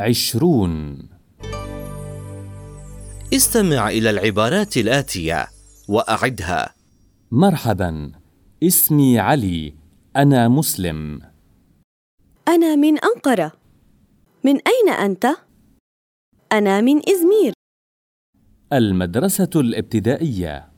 عشرون. استمع إلى العبارات الآتية وأعدها. مرحبا اسمي علي أنا مسلم. أنا من أنقرة. من أين أنت؟ أنا من إزمير. المدرسة الابتدائية.